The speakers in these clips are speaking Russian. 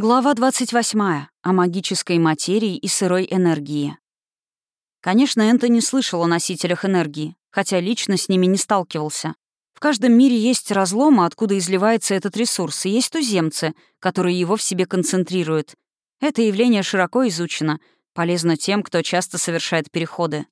Глава 28. О магической материи и сырой энергии. Конечно, Энтони слышал о носителях энергии, хотя лично с ними не сталкивался. В каждом мире есть разломы, откуда изливается этот ресурс, и есть туземцы, которые его в себе концентрируют. Это явление широко изучено, полезно тем, кто часто совершает переходы.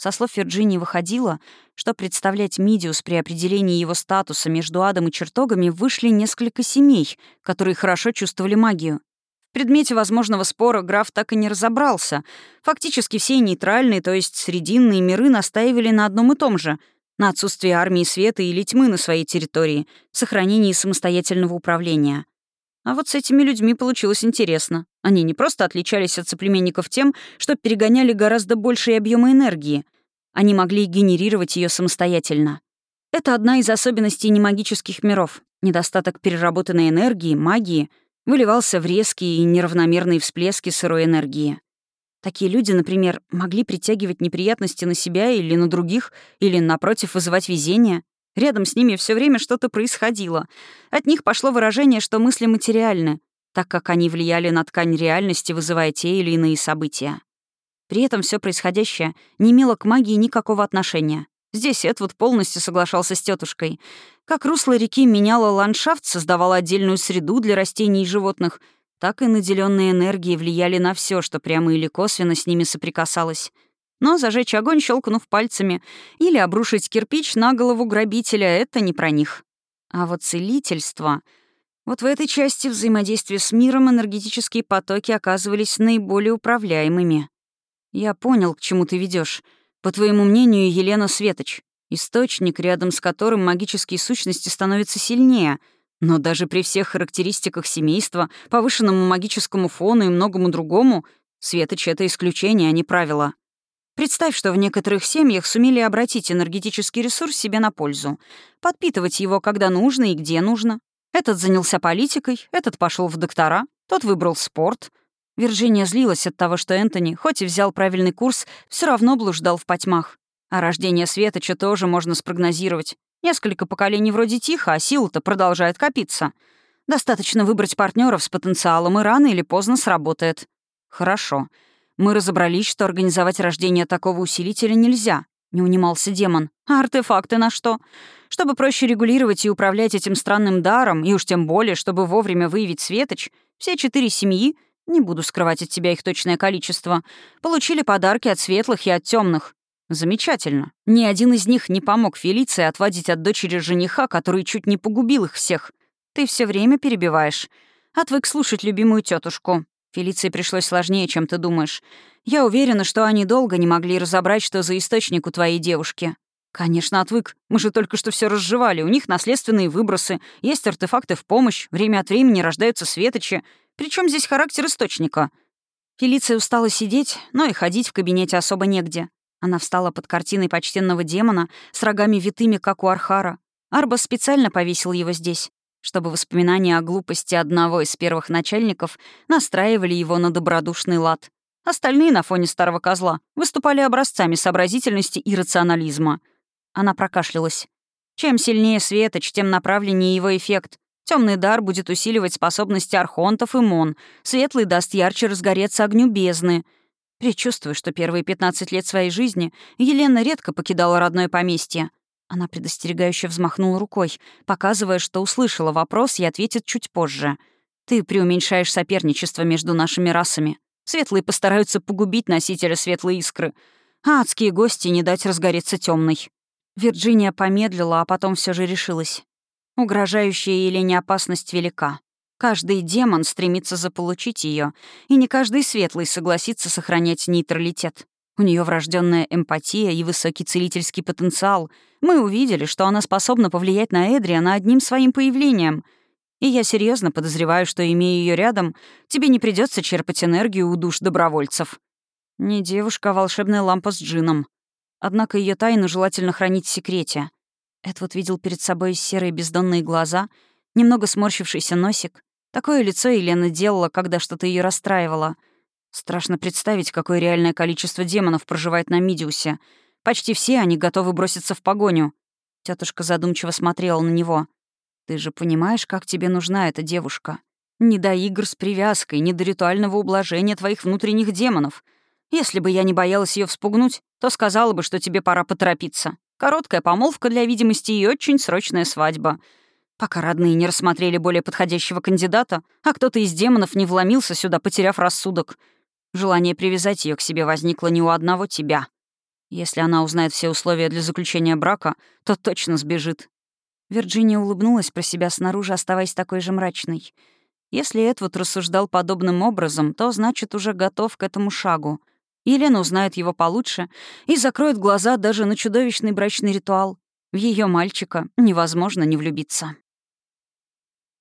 Со слов Вирджинии выходило, что представлять Мидиус при определении его статуса между адом и чертогами вышли несколько семей, которые хорошо чувствовали магию. В предмете возможного спора граф так и не разобрался. Фактически все нейтральные, то есть срединные миры настаивали на одном и том же — на отсутствии армии света или тьмы на своей территории, сохранении самостоятельного управления. А вот с этими людьми получилось интересно. Они не просто отличались от соплеменников тем, что перегоняли гораздо большие объемы энергии. Они могли генерировать ее самостоятельно. Это одна из особенностей немагических миров. Недостаток переработанной энергии, магии, выливался в резкие и неравномерные всплески сырой энергии. Такие люди, например, могли притягивать неприятности на себя или на других, или, напротив, вызывать везение. Рядом с ними все время что-то происходило. От них пошло выражение, что мысли материальны, так как они влияли на ткань реальности, вызывая те или иные события. При этом все происходящее не имело к магии никакого отношения. Здесь Эдвуд полностью соглашался с тетушкой. Как русло реки меняло ландшафт, создавало отдельную среду для растений и животных, так и наделенные энергии влияли на все, что прямо или косвенно с ними соприкасалось — но зажечь огонь, щелкнув пальцами, или обрушить кирпич на голову грабителя — это не про них. А вот целительство... Вот в этой части взаимодействия с миром энергетические потоки оказывались наиболее управляемыми. Я понял, к чему ты ведешь. По твоему мнению, Елена Светоч. Источник, рядом с которым магические сущности становятся сильнее. Но даже при всех характеристиках семейства, повышенному магическому фону и многому другому, Светоч — это исключение, а не правило. Представь, что в некоторых семьях сумели обратить энергетический ресурс себе на пользу, подпитывать его, когда нужно и где нужно. Этот занялся политикой, этот пошел в доктора, тот выбрал спорт. Вирджиния злилась от того, что Энтони, хоть и взял правильный курс, все равно блуждал в потьмах. А рождение Светоча тоже можно спрогнозировать. Несколько поколений вроде тихо, а сила-то продолжает копиться. Достаточно выбрать партнеров с потенциалом, и рано или поздно сработает. Хорошо. Мы разобрались, что организовать рождение такого усилителя нельзя. Не унимался демон. А артефакты на что? Чтобы проще регулировать и управлять этим странным даром, и уж тем более, чтобы вовремя выявить светоч, все четыре семьи, не буду скрывать от тебя их точное количество, получили подарки от светлых и от темных. Замечательно. Ни один из них не помог Фелиции отводить от дочери жениха, который чуть не погубил их всех. Ты все время перебиваешь. Отвык слушать любимую тетушку. Фелиции пришлось сложнее, чем ты думаешь. Я уверена, что они долго не могли разобрать, что за источник у твоей девушки. Конечно, отвык. Мы же только что все разжевали. У них наследственные выбросы, есть артефакты в помощь, время от времени рождаются светочи. Причем здесь характер источника? Фелиция устала сидеть, но и ходить в кабинете особо негде. Она встала под картиной почтенного демона с рогами витыми, как у Архара. Арба специально повесил его здесь чтобы воспоминания о глупости одного из первых начальников настраивали его на добродушный лад. Остальные на фоне старого козла выступали образцами сообразительности и рационализма. Она прокашлялась. Чем сильнее светоч, тем направленнее его эффект. Темный дар будет усиливать способности архонтов и мон, светлый даст ярче разгореться огню бездны. Предчувствую, что первые 15 лет своей жизни Елена редко покидала родное поместье. Она предостерегающе взмахнула рукой, показывая, что услышала вопрос и ответит чуть позже. «Ты преуменьшаешь соперничество между нашими расами. Светлые постараются погубить носителя светлой искры, а адские гости не дать разгореться темной. Вирджиния помедлила, а потом все же решилась. Угрожающая Елене опасность велика. Каждый демон стремится заполучить ее, и не каждый светлый согласится сохранять нейтралитет. У нее врожденная эмпатия и высокий целительский потенциал. Мы увидели, что она способна повлиять на Эдриана одним своим появлением. И я серьезно подозреваю, что, имея ее рядом, тебе не придется черпать энергию у душ добровольцев. Не девушка, а волшебная лампа с джином. Однако ее тайну желательно хранить в секрете. Эдвуд видел перед собой серые бездонные глаза, немного сморщившийся носик. Такое лицо Елена делала, когда что-то ее расстраивало — Страшно представить, какое реальное количество демонов проживает на Мидиусе. Почти все они готовы броситься в погоню. Тетушка задумчиво смотрела на него. «Ты же понимаешь, как тебе нужна эта девушка? Не до игр с привязкой, не до ритуального ублажения твоих внутренних демонов. Если бы я не боялась ее вспугнуть, то сказала бы, что тебе пора поторопиться. Короткая помолвка для видимости и очень срочная свадьба. Пока родные не рассмотрели более подходящего кандидата, а кто-то из демонов не вломился сюда, потеряв рассудок. Желание привязать ее к себе возникло не у одного тебя. Если она узнает все условия для заключения брака, то точно сбежит. Вирджиния улыбнулась про себя снаружи, оставаясь такой же мрачной — если Эдвуд рассуждал подобным образом, то значит уже готов к этому шагу. Елена узнает его получше и закроет глаза даже на чудовищный брачный ритуал. В ее мальчика невозможно не влюбиться.